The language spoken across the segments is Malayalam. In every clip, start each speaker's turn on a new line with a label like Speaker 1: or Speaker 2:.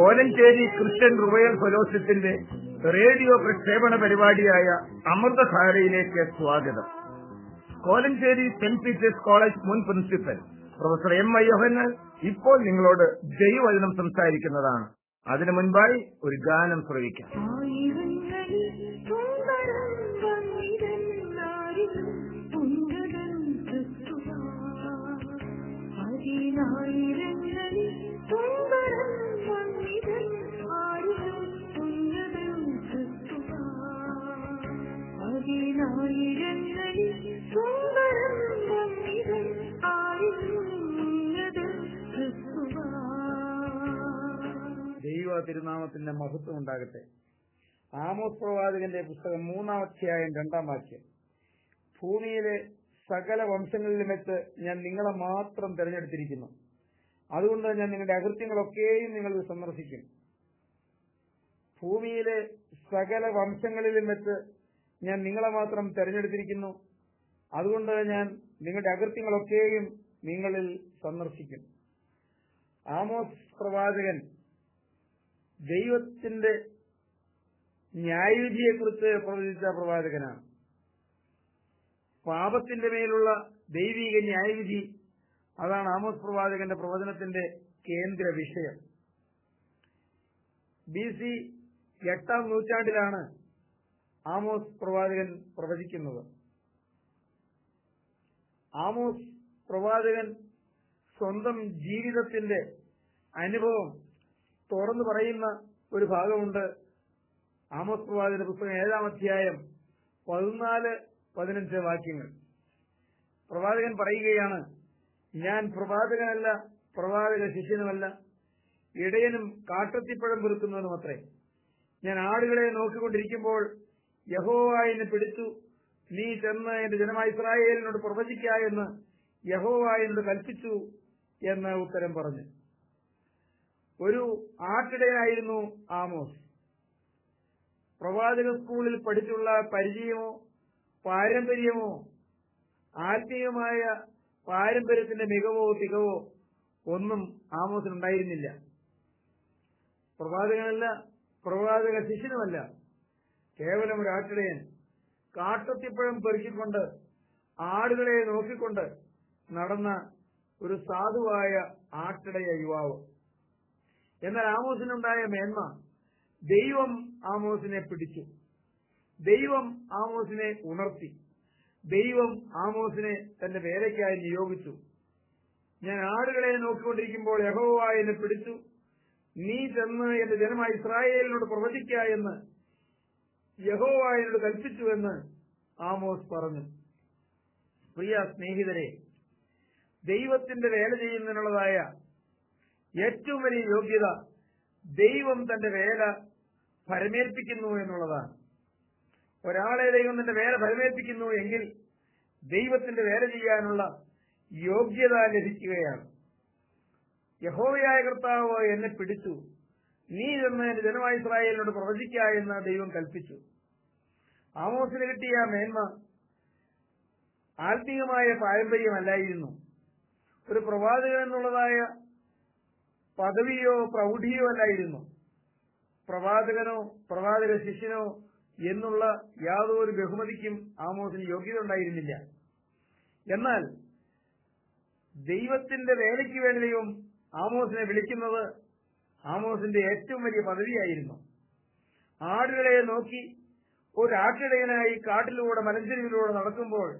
Speaker 1: കോലഞ്ചേരി ക്രിസ്ത്യൻ റോയൽ ഫെലോഷിപ്പിന്റെ റേഡിയോ പ്രക്ഷേപണ പരിപാടിയായ അമൃതധാരയിലേക്ക് സ്വാഗതം. കോലഞ്ചേരി സെന്റ് പീറ്റേഴ്സ് കോളേജ് മുൻ പ്രിൻസിപ്പൽ പ്രൊഫസർ എം ഐ ഇപ്പോൾ നിങ്ങളോട് ജൈവചനം സംസാരിക്കുന്നതാണ്. അതിനു മുൻപായി ഒരു ഗാനം ശ്രവിക്കാം.
Speaker 2: അതിനായിരങ്ങളിൽ
Speaker 1: ദൈവ തിരുനാമത്തിന്റെ മഹത്വം ഉണ്ടാകട്ടെ. ആമോസ് പ്രവാചകന്റെ പുസ്തകം മൂന്നാം അധ്യായം രണ്ടാം വാക്യം. ഭൂമിയിലെ സകല വംശങ്ങളിലും വെച്ച് ഞാൻ നിങ്ങളെ മാത്രം തെരഞ്ഞെടുത്തിരിക്കുന്നു. അതുകൊണ്ട് ഞാൻ നിങ്ങളുടെ അകൃത്യങ്ങളൊക്കെയും നിങ്ങൾ സന്ദർശിക്കും. ഭൂമിയിലെ സകല വംശങ്ങളിലും വെച്ച് ഞാൻ നിങ്ങളെ മാത്രം തെരഞ്ഞെടുത്തിരിക്കുന്നു. അതുകൊണ്ട് ഞാൻ നിങ്ങളുടെ അകൃത്യങ്ങളൊക്കെയും നിങ്ങളിൽ സന്ദർശിക്കും. ആമോസ് പ്രവാചകൻ ദൈവത്തിന്റെ ന്യായവിധിയെക്കുറിച്ച് പ്രവചിച്ച പ്രവാചകനാണ്. പാപത്തിന്റെ മേലുള്ള ദൈവിക ന്യായവിധി അതാണ് ആമോസ് പ്രവാചകന്റെ പ്രവചനത്തിന്റെ കേന്ദ്ര വിഷയം. ബി സി എട്ടാം നൂറ്റാണ്ടിലാണ് ആമോസ് പ്രവാചകൻ പ്രവചിക്കുന്നത്. ആമോസ് പ്രവാചകൻ സ്വന്തം ജീവിതത്തിന്റെ അനുഭവം തുറന്നു പറയുന്ന ഒരു ഭാഗമുണ്ട്. ആമോസ് പ്രവാചകന്റെ പുസ്തകം ഏഴാം അധ്യായം പതിനാല് പതിനഞ്ച് വാക്യങ്ങൾ. പ്രവാചകൻ പറയുകയാണ് ഞാൻ പ്രവാചകനല്ല പ്രവാചക ശിഷ്യനുമല്ല. ഇടയനും കാട്ടത്തിപ്പഴം പെറുക്കുന്നവനും അത്രേ ഞാൻ ആടുകളെ നോക്കിക്കൊണ്ടിരിക്കുമ്പോൾ യഹോവ എന്നെ പിടിച്ചു നീ ചെന്ന് എന്റെ ജനമായ ഇസ്രായേലിനോട് പ്രവചിക്ക എന്ന് യഹോവ കൽപ്പിച്ചു എന്ന് ഉത്തരം പറഞ്ഞു. ഒരു ആട്ടിടയനായിരുന്നു ആമോസ്. പ്രവാചക സ്കൂളിൽ പഠിച്ചുള്ള പരിചയമോ പാരമ്പര്യമോ ആത്മീയമായ പാരമ്പര്യത്തിന്റെ മികവോ തികവോ ഒന്നും ആമോസിനുണ്ടായിരുന്നില്ല. പ്രവാചകനല്ല പ്രവാചക ശിഷ്യനുമല്ല. കേവലം ഒരു ആട്ടിടയൻ. കാട്ടത്തിപ്പഴം പെറുക്കിക്കൊണ്ട് ആടുകളെ നോക്കിക്കൊണ്ട് നടന്ന ഒരു സാധുവായ ആട്ടിടയ യുവാവ്. എന്നാൽ ആമോസിനുണ്ടായ മേന്മ ദൈവം ആമോസിനെ പിടിച്ചു. ദൈവം ആമോസിനെ ഉണർത്തി. ദൈവം ആമോസിനെ തന്റെ വേലയ്ക്കായി നിയോഗിച്ചു. ഞാൻ ആടുകളെ നോക്കിക്കൊണ്ടിരിക്കുമ്പോൾ യഹോവ എന്നെ പിടിച്ചു. നീ ചെന്ന് എന്റെ ജനമായ ഇസ്രായേലിനോട് പ്രവചിക്ക എന്ന് യഹോവ കൽപ്പിച്ചുവെന്ന് ആമോസ് പറഞ്ഞു. പ്രിയ സ്നേഹിതരെ ദൈവത്തിന്റെ വേല ചെയ്യുന്നതിനുള്ളതായ ഏറ്റവും വലിയ യോഗ്യത ദൈവം തന്റെ വേല ഫരമേൽപ്പിക്കുന്നു എന്നുള്ളതാണ്. ഒരാളെ ദൈവം തന്റെ വേല ഫലമേൽപ്പിക്കുന്നു എങ്കിൽ ദൈവത്തിന്റെ വേല ചെയ്യാനുള്ള യോഗ്യത ലഭിക്കുകയാണ്. യഹോവയായ കർത്താവ് എന്നെ പിടിച്ചു. നീ എന്റെ ജനമായ ഇസ്രായേലിനോട് പ്രവചിക്ക എന്ന് ദൈവം കൽപ്പിച്ചു. ആമോസിന് കിട്ടിയ മേന്മ ആത്മീയമായ പാരമ്പര്യമല്ലായിരുന്നു. ഒരു പ്രവാചകൻ എന്നുള്ളതായ പദവിയോ പ്രൗഢിയോ അല്ലായിരുന്നു. പ്രവാചകനോ പ്രവാചക ശിഷ്യനോ എന്നുള്ള യാതൊരു ബഹുമതിക്കും ആമോസിന് യോഗ്യത ഉണ്ടായിരുന്നില്ല. എന്നാൽ ദൈവത്തിന്റെ വേലയ്ക്ക് വേണ്ടിയും ആമോസിനെ വിളിക്കുന്നത് ആമോസിന്റെ ഏറ്റവും വലിയ പദവിയായിരുന്നു. ആടുകളെ നോക്കി ഒരു ആട്ടിടയനായി കാട്ടിലൂടെ മലഞ്ചെരിവിലൂടെ നടക്കുമ്പോൾ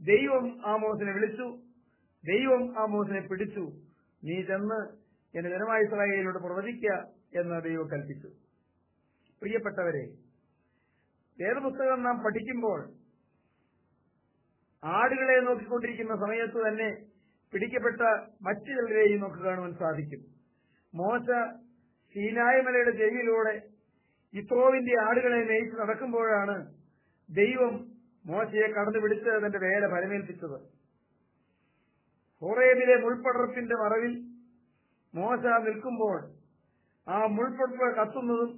Speaker 1: ദൈവം ആമോസിനെ വിളിച്ചു ദൈവം ആമോസിനെ പിടിച്ചു. നീ ചെന്ന് എന്റെ ജനമായ ഇസ്രായേലിനോട് പ്രവചിക്ക എന്ന് ദൈവം കൽപ്പിച്ചു. പ്രിയപ്പെട്ടവരെ വേദപുസ്തകം നാം പഠിക്കുമ്പോൾ ആടുകളെ നോക്കിക്കൊണ്ടിരിക്കുന്ന സമയത്ത് തന്നെ പിടിക്കപ്പെട്ട മറ്റു ചിലരെയും നമുക്ക് കാണുവാൻ സാധിക്കും. മോശ സീനായമലയുടെ ചെവിയിലൂടെ ഇത്രോവിന്റെ ആടുകളെ നയിച്ച് നടക്കുമ്പോഴാണ് ദൈവം മോശയെ കടന്നു പിടിച്ച് തന്റെ വേല ഫലമേൽപ്പിച്ചത് ഹോറേബിലെ മുൾപ്പടർപ്പിന്റെ മറവിൽ മോശ നിൽക്കുമ്പോൾ ആ മുൾപ്പടർപ്പ് കത്തുന്നതും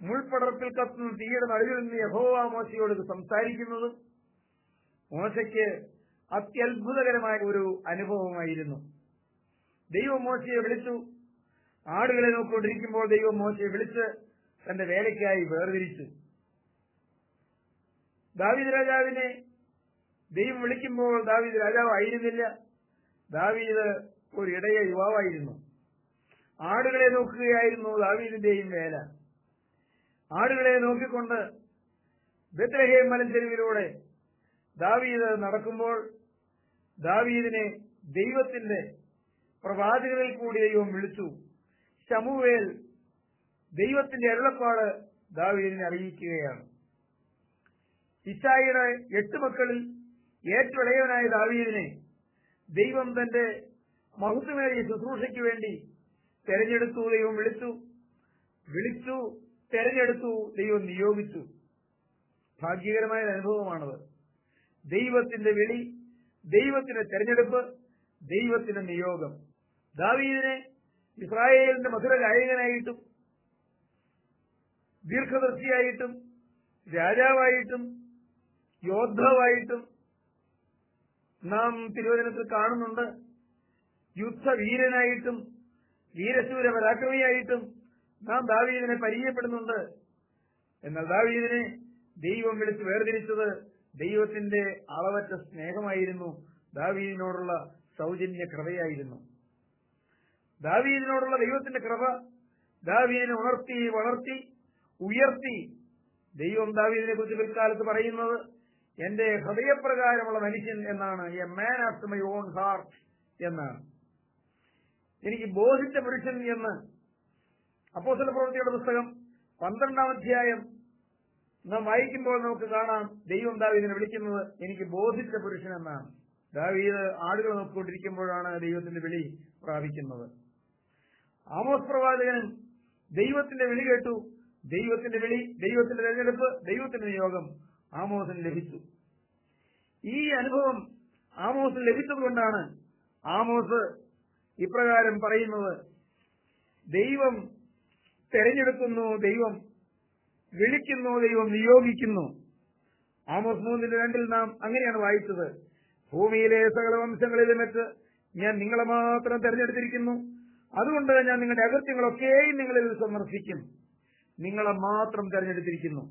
Speaker 1: മുൾപ്പടർപ്പിൽ കത്തുന്ന തീയുടെ നടുവിൽ നിന്ന് യഹോവ മോശയോട് സംസാരിക്കുന്നതും മോശയ്ക്ക് അത്യത്ഭുതകരമായ ഒരു അനുഭവമായിരുന്നു. ദൈവം മോശയെ വിളിച്ചു ആടുകളെ നോക്കിക്കൊണ്ടിരിക്കുമ്പോൾ ദൈവം മോശയെ വിളിച്ച് തന്റെ വേലയ്ക്കായി വേർതിരിച്ചു. ദാവീദ് രാജാവിനെ ദൈവം വിളിക്കുമ്പോൾ ദാവീദ് രാജാവ് ആയിരുന്നില്ല ദാവീദ് ഒരു ഇടയ യുവാവായിരുന്നു. ആടുകളെ നോക്കുകയായിരുന്നു ദാവീദിന്റെയും വേല. ആടുകളെ നോക്കിക്കൊണ്ട് ബെത്രഹേം മലഞ്ചെരുവിലൂടെ ദാവീദ് നടക്കുമ്പോൾ ദാവീദിനെ ദൈവത്തിന്റെ പ്രവാചകനിൽ കൂടി ദൈവം വിളിച്ചു. ശമുവേൽ ദൈവത്തിന്റെ അരുളപ്പാട് ദാവീദിനെ അറിയിക്കുകയാണ്. ഇസായിയുടെ എട്ട് മക്കളിൽ ഏറ്റവും ദാവീദിനെ ദൈവം തന്റെ മഹത്വമേറിയ ശുശ്രൂഷയ്ക്ക് വേണ്ടി തെരഞ്ഞെടുത്തു ദൈവം വിളിച്ചു. വിളിച്ചു തെരഞ്ഞെടുത്തു ദൈവം നിയോഗിച്ചു. ഭാഗ്യകരമായ അനുഭവമാണത്. ദൈവത്തിന്റെ വിളി ദൈവത്തിന്റെ തെരഞ്ഞെടുപ്പ് ദൈവത്തിന്റെ നിയോഗം. ദാവീദിനെ ഇസ്രായേലിന്റെ മധുര ഗായകനായിട്ടും ദീർഘദർശിയായിട്ടും രാജാവായിട്ടും യോദ്ധാവായിട്ടും നാം തിരുവചനത്തിൽ കാണുന്നുണ്ട്. യുദ്ധവീരനായിട്ടും വീരശൂര പരാക്രമിയായിട്ടും നാം ദാവീദിനെ പരിചയപ്പെടുന്നുണ്ട്. എന്നാൽ ദാവീദിനെ ദൈവം വിളിച്ച് വേർതിരിച്ചത് ദൈവത്തിന്റെ അളവറ്റ സ്നേഹമായിരുന്നു ദാവീദിനോടുള്ള സൗജന്യ കൃപയായിരുന്നു ദാവീദിനോടുള്ള ദൈവത്തിന്റെ കൃപ ദാവീദിനെ ഉണർത്തി വളർത്തി ഉയർത്തി. ദൈവം ദാവീദിനെ കുറിച്ച് പിൽക്കാലത്ത് പറയുന്നത് എന്റെ ഹൃദയപ്രകാരമുള്ള മനുഷ്യൻ എന്നാണ്. A man after my own heart എന്നാണ്. എനിക്ക് ബോധിച്ച പുരുഷൻ എന്ന് അപ്പോസല പ്രവൃത്തിയുടെ പുസ്തകം പന്ത്രണ്ടാം അധ്യായം നാം വായിക്കുമ്പോൾ നമുക്ക് കാണാം ദൈവം ദാവീദിനെ വിളിക്കുന്നത് എനിക്ക് ബോധിച്ച പുരുഷൻ എന്നാണ്. ദാവീദ് ആടുകൾ നോക്കിക്കൊണ്ടിരിക്കുമ്പോഴാണ് ദൈവത്തിന്റെ വിളി പ്രാപിക്കുന്നത്. ആമോസ് പ്രവാചകൻ ദൈവത്തിന്റെ വിളി കേട്ടു. ദൈവത്തിന്റെ വിളി ദൈവത്തിന്റെ തെരഞ്ഞെടുപ്പ് ദൈവത്തിന്റെ നിയോഗം ആമോസിന് ലഭിച്ചു. ഈ അനുഭവം ആമോസിന് ലഭിച്ചതുകൊണ്ടാണ് ആമോസ് ഇപ്രകാരം പറയുന്നത്. ദൈവം തെരഞ്ഞെടുക്കുന്നു ദൈവം വിളിക്കുന്നു ദൈവം നിയോഗിക്കുന്നു. ആമോസ് മൂന്നിന്റെ രണ്ടിൽ നാം അങ്ങനെയാണ് വായിച്ചത്. ഭൂമിയിലെ സകല വംശങ്ങളിലും വെച്ച് ഞാൻ നിങ്ങളെ മാത്രം തെരഞ്ഞെടുത്തിരിക്കുന്നു. അതുകൊണ്ട് ഞാൻ നിങ്ങളുടെ അകൃത്യങ്ങളൊക്കെയും നിങ്ങളിൽ സന്ദർശിക്കും നിങ്ങളെ മാത്രം തെരഞ്ഞെടുത്തിരിക്കുന്നു.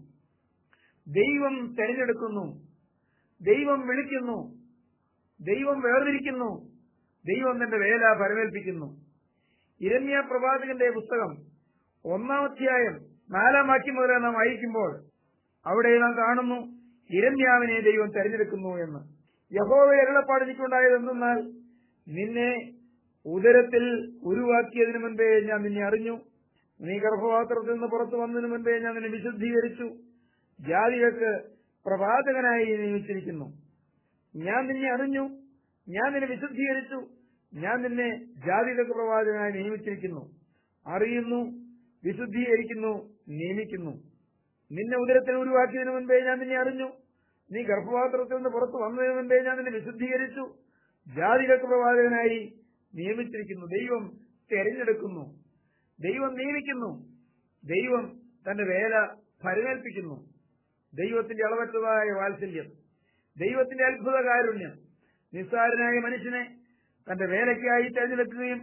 Speaker 1: ദൈവം തെരഞ്ഞെടുക്കുന്നു. ദൈവം വിളിക്കുന്നു. ദൈവം വേർതിരിക്കുന്നു. ദൈവം തന്റെ വേല പരമേൽപ്പിക്കുന്നു ഇരമ്യ പ്രവാചകന്റെ പുസ്തകം ഒന്നാം അധ്യായം നാലാം വാക്യം മുതൽ നാം വായിക്കുമ്പോൾ അവിടെ നാം കാണുന്നു ഇരമ്യാവിനെ ദൈവം തെരഞ്ഞെടുക്കുന്നു എന്ന്. യഹോവ എരുളപ്പാട് എന്തെന്നാൽ നിന്നെ ഉദരത്തിൽ ഉരുവാക്കിയതിനു മുൻപേ ഞാൻ നിന്നെ അറിഞ്ഞു. നീ ഗർഭപാത്രത്തിൽ നിന്ന് പുറത്തു വന്നതിനു മുൻപേ ഞാൻ നിന്നെ വിശുദ്ധീകരിച്ചു. ജാതികൾക്ക് പ്രവാചകനായി നിയമിച്ചിരിക്കുന്നു ഞാൻ നിന്നെ അറിഞ്ഞു. ഞാൻ നിന്നെ വിശുദ്ധീകരിച്ചു. ഞാൻ നിന്നെ ജാതികൾക്ക് പ്രവാചകനായി നിയമിച്ചിരിക്കുന്നു. അറിയുന്നു വിശുദ്ധീകരിക്കുന്നു നിയമിക്കുന്നു. നിന്നെ ഉദരത്തിൽ ഉരുവാക്കിയതിനു മുൻപേ ഞാൻ നിന്നെ അറിഞ്ഞു. നീ ഗർഭപാത്രത്തിൽ നിന്ന് പുറത്തു വന്നതിനു മുൻപേ ഞാൻ നിന്നെ വിശുദ്ധീകരിച്ചു. ജാതികൾക്ക് പ്രവാചകനായി നിയമിച്ചിരിക്കുന്നു. ദൈവം തെരഞ്ഞെടുക്കുന്നു. ദൈവം നിയമിക്കുന്നു. ദൈവം തന്റെ വേല ഫലമേൽപ്പിക്കുന്നു ദൈവത്തിന്റെ അളവറ്റതായ വാത്സല്യം. ദൈവത്തിന്റെ അത്ഭുത കാരുണ്യം. നിസ്സാരനായ മനുഷ്യനെ തന്റെ വേലയ്ക്കായി തെരഞ്ഞെടുക്കുകയും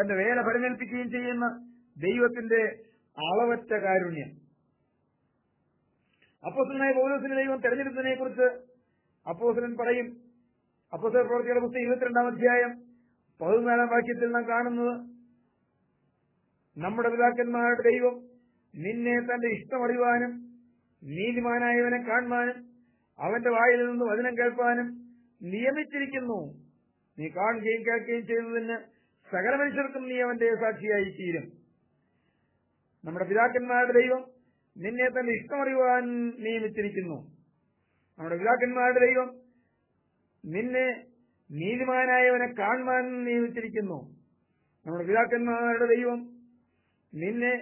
Speaker 1: തന്റെ വേല ഫലമേൽപ്പിക്കുകയും ചെയ്യുന്ന ദൈവത്തിന്റെ അളവറ്റ കാരുണ്യം. അപ്പോസനായ പൗലോസിനെ ദൈവം തെരഞ്ഞെടുത്തതിനെ കുറിച്ച് അപ്പോസനൻ പറയും. അപ്പോസ പ്രവർത്തിയുടെ പുസ്തകം ഇരുപത്തിരണ്ടാം അധ്യായം പതിനാലാം വാക്യത്തിൽ നാം കാണുന്നത് നമ്മുടെ പിതാക്കന്മാരുടെ ദൈവം നിന്നെ തന്റെ ഇഷ്ടമറിയുവാനും നീതിമാനായവനെ കാണുവാനും അവന്റെ വായിൽ നിന്ന് വചനം കേൾപ്പാനും നിയമിച്ചിരിക്കുന്നു. നീ കാണുകയും കേൾക്കുകയും ചെയ്യുന്നതിന് സകല മനുഷ്യർക്കും നീ അവന്റെ സാക്ഷിയായി തീരും നമ്മുടെ പിതാക്കന്മാരുടെ ദൈവം നിന്നെ തന്റെ ഇഷ്ടമറിയുവാൻ നിയമിച്ചിരിക്കുന്നു. നമ്മുടെ പിതാക്കന്മാരുടെ ദൈവം നിന്നെ നീതിമാനായവനെ കാണുവാൻ നിയമിച്ചിരിക്കുന്നു നമ്മുടെ പിതാക്കന്മാരുടെ ദൈവം നിന്നെ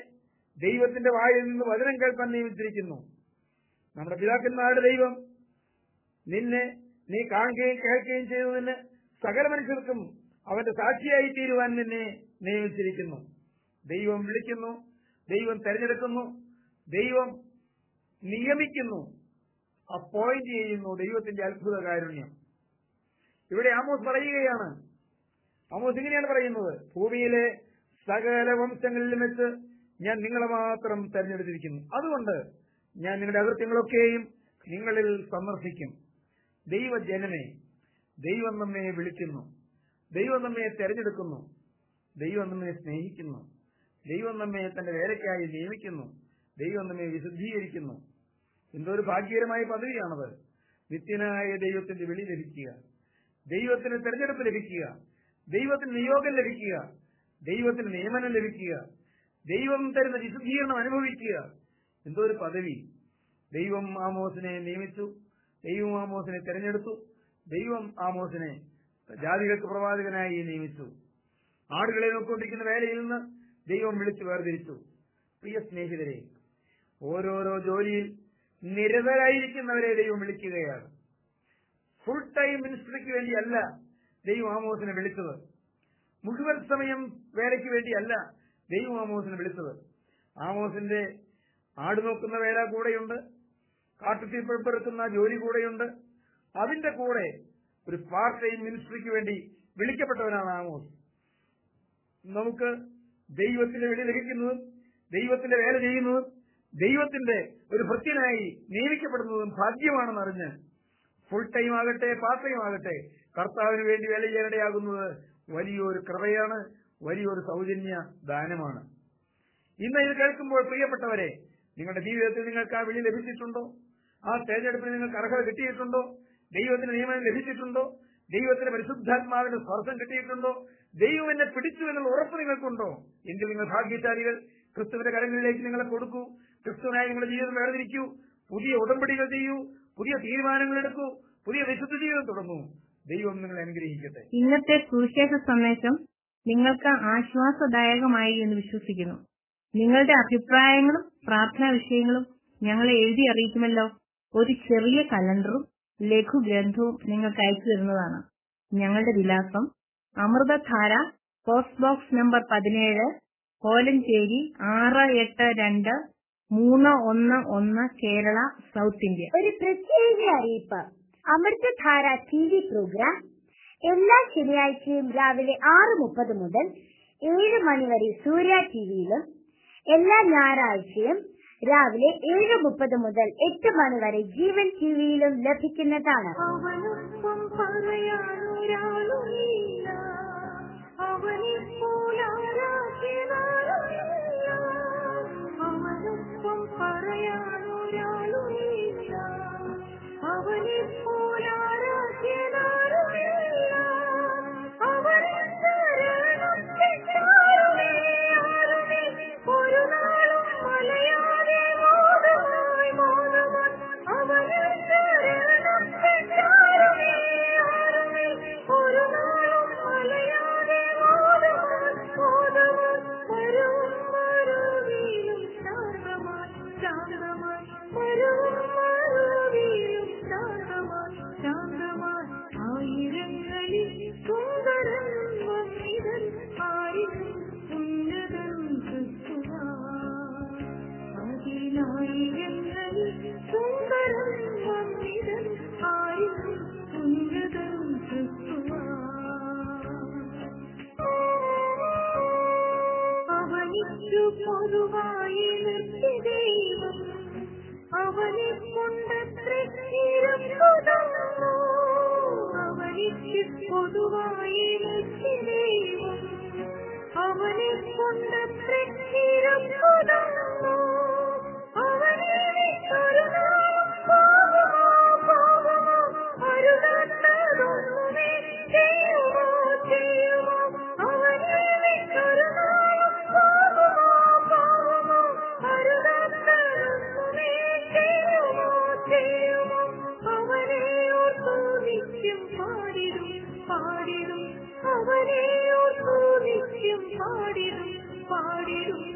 Speaker 1: ദൈവത്തിന്റെ വായിൽ നിന്ന് വചനം കേൾപ്പാൻ നിയമിച്ചിരിക്കുന്നു നമ്മുടെ പിതാക്കന്മാരുടെ ദൈവം നിന്നെ നീ കാണുകയും കേൾക്കുകയും ചെയ്തതിന് സകല മനുഷ്യർക്കും അവന്റെ സാക്ഷിയായി തീരുവാൻ നിന്നെ നിയമിച്ചിരിക്കുന്നു ദൈവം വിളിക്കുന്നു ദൈവം തെരഞ്ഞെടുക്കുന്നു ദൈവം നിയമിക്കുന്നു അപ്പോയിന്റ് ചെയ്യുന്നു ദൈവത്തിന്റെ അത്ഭുത കാരുണ്യം. ഇവിടെ ആമോസ് പറയുകയാണ്. ആമോസ് ഇങ്ങനെയാണ് പറയുന്നത്. ഭൂമിയിലെ സകല വംശങ്ങളിലും വെച്ച് ഞാൻ നിങ്ങളെ മാത്രം തെരഞ്ഞെടുത്തിരിക്കുന്നു. അതുകൊണ്ട് ഞാൻ നിങ്ങളുടെ അകൃത്യങ്ങളൊക്കെയും നിങ്ങളിൽ സന്ദർശിക്കും. ദൈവജനമേ ദൈവം നമ്മെ വിളിക്കുന്നു. ദൈവം നമ്മെ തെരഞ്ഞെടുക്കുന്നു. ദൈവം നമ്മെ സ്നേഹിക്കുന്നു. ദൈവം നമ്മെ തന്റെ വേലയ്ക്കായി നിയമിക്കുന്നു. ദൈവം നമ്മെ വിശുദ്ധീകരിക്കുന്നു. എന്തൊരു ഭാഗ്യകരമായ പദവിയാണത്. നിത്യനായ ദൈവത്തിന്റെ വിളി ലഭിക്കുക. ദൈവത്തിന് തെരഞ്ഞെടുപ്പ് ലഭിക്കുക. ദൈവത്തിന് നിയോഗം ലഭിക്കുക. ദൈവത്തിന് നിയമനം ലഭിക്കുക. ദൈവം തരുന്ന വിശുദ്ധീകരണം അനുഭവിക്കുക. എന്തോ ഒരു പദവി. ദൈവം ആമോസിനെ നിയമിച്ചു. ദൈവം ആമോസിനെ തെരഞ്ഞെടുത്തു. ദൈവം ആമോസിനെ ജാതികൾക്ക് പ്രവാചകനായി നിയമിച്ചു. ആടുകളെ നോക്കിക്കൊണ്ടിരിക്കുന്ന വേലയിൽ നിന്ന് ദൈവം വിളിച്ചു വേർതിരിച്ചു. പ്രിയ സ്നേഹിതരെ ഓരോരോ ജോലിയിൽ നിരതരായിരിക്കുന്നവരെ ദൈവം വിളിക്കുകയാണ്. ഫുൾ ടൈം മിനിസ്ട്രിക്ക് വേണ്ടിയല്ല ദൈവം ആമോസിനെ വിളിച്ചത്. മുഴുവൻ സമയം വേലയ്ക്ക് വേണ്ടിയല്ല ദൈവം ആമോസിനെ വിളിച്ചത്. ആമോസിന്റെ ആട് നോക്കുന്ന വേല കൂടെയുണ്ട്. കാട്ടുതീ പെറുക്കുന്ന ജോലി കൂടെയുണ്ട്. അതിന്റെ കൂടെ ഒരു പാർട്ട് ടൈം മിനിസ്ട്രിക്ക് വേണ്ടി വിളിക്കപ്പെട്ടവനാണ് ആമോസ്. നമുക്ക് ദൈവത്തിന്റെ വിളി ലഭിക്കുന്നതും ദൈവത്തിന്റെ വേല ചെയ്യുന്നതും ദൈവത്തിന്റെ ഒരു ഭൃത്യനായി നിയമിക്കപ്പെടുന്നതും ഭാഗ്യമാണെന്ന് അറിഞ്ഞ് ഫുൾ ടൈം ആകട്ടെ പാർട്ട് ടൈം ആകട്ടെ കർത്താവിന് വേണ്ടി വേല ചെയ്യാനിടയാകുന്നത് വലിയൊരു കൃപയാണ് വലിയൊരു സൗജന്യ ദാനമാണ്. ഇന്ന് ഇത് കേൾക്കുമ്പോൾ പ്രിയപ്പെട്ടവരെ നിങ്ങളുടെ ജീവിതത്തിൽ നിങ്ങൾക്ക് ആ വിളി ലഭിച്ചിട്ടുണ്ടോ? ആ തെരഞ്ഞെടുപ്പിൽ നിങ്ങൾക്ക് അർഹത കിട്ടിയിട്ടുണ്ടോ? ദൈവത്തിന് നിയമനം ലഭിച്ചിട്ടുണ്ടോ? ദൈവത്തിന്റെ പരിശുദ്ധാത്മാവിന്റെ സ്പർശം കിട്ടിയിട്ടുണ്ടോ? ദൈവം എന്നെ പിടിച്ചു എന്നുള്ള ഉറപ്പ് നിങ്ങൾക്കുണ്ടോ? എങ്കിൽ നിങ്ങൾ ഭാഗ്യശാലികൾ ക്രിസ്തുവിന്റെ കരങ്ങളിലേക്ക് നിങ്ങളെ കൊടുക്കൂ. ക്രിസ്തുവിനായി നിങ്ങളുടെ ജീവിതം വേർതിരിക്കൂ. പുതിയ ഉടമ്പടികൾ ചെയ്യൂ. പുതിയ തീരുമാനങ്ങൾ എടുക്കൂ പുതിയ വിശുദ്ധ ജീവിതം തുടങ്ങൂ. ദൈവം നിങ്ങൾ അനുഗ്രഹിക്കട്ടെ.
Speaker 3: ഇന്നത്തെ സുവിശേഷ സന്ദേശം നിങ്ങൾക്ക് ആശ്വാസദായകമായി എന്ന് വിശ്വസിക്കുന്നു. നിങ്ങളുടെ അഭിപ്രായങ്ങളും പ്രാർത്ഥനാ വിഷയങ്ങളും ഞങ്ങളെ എഴുതി അറിയിക്കുമല്ലോ. ഒരു ചെറിയ കലണ്ടറും ലഘുഗ്രന്ഥവും നിങ്ങൾക്ക് അയച്ചു തരുന്നതാണ്. ഞങ്ങളുടെ വിലാസം അമൃതധാര പോസ്റ്റ് ബോക്സ് നമ്പർ പതിനേഴ് കോലഞ്ചേരി ആറ് എട്ട് രണ്ട് മൂന്ന് ഒന്ന് ഒന്ന് കേരള സൗത്ത് ഇന്ത്യ.
Speaker 4: ഒരു പ്രത്യേക അറിയിപ്പ്. അമൃതധാര ടി വി പ്രോഗ്രാം എല്ലാ ശനിയാഴ്ചയും രാവിലെ ആറ് മുപ്പത് മുതൽ ഏഴ് മണി വരെ സൂര്യ ടിവിയിലും എല്ലാ ഞായറാഴ്ചയും രാവിലെ ഏഴ് മുപ്പത് മുതൽ എട്ട് മണി വരെ ജീവൻ ടിവിയിലും ലഭിക്കുന്നതാണ്.
Speaker 2: അവനൊപ്പം പറയാനൊരാളുമില്ല. അവനെ നിർത്തി ദൈവം അവനെ കൊണ്ടത്രേ അവനിക്ക് പൊതുവായി അവനെയോ സൂനിത്യം പാടിടും പാടിടും.